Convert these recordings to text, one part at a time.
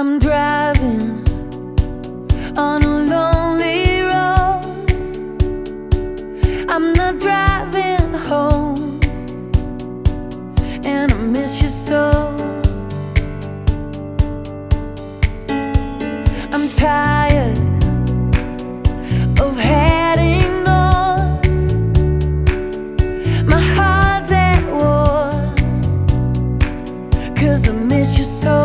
I'm driving on a lonely road. I'm not driving home, and I miss you so. I'm tired of heading north. My heart's at cause I miss you so.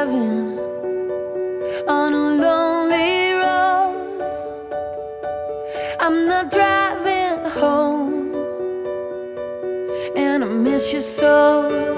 driving on a lonely road. I'm not driving home, and I miss you so.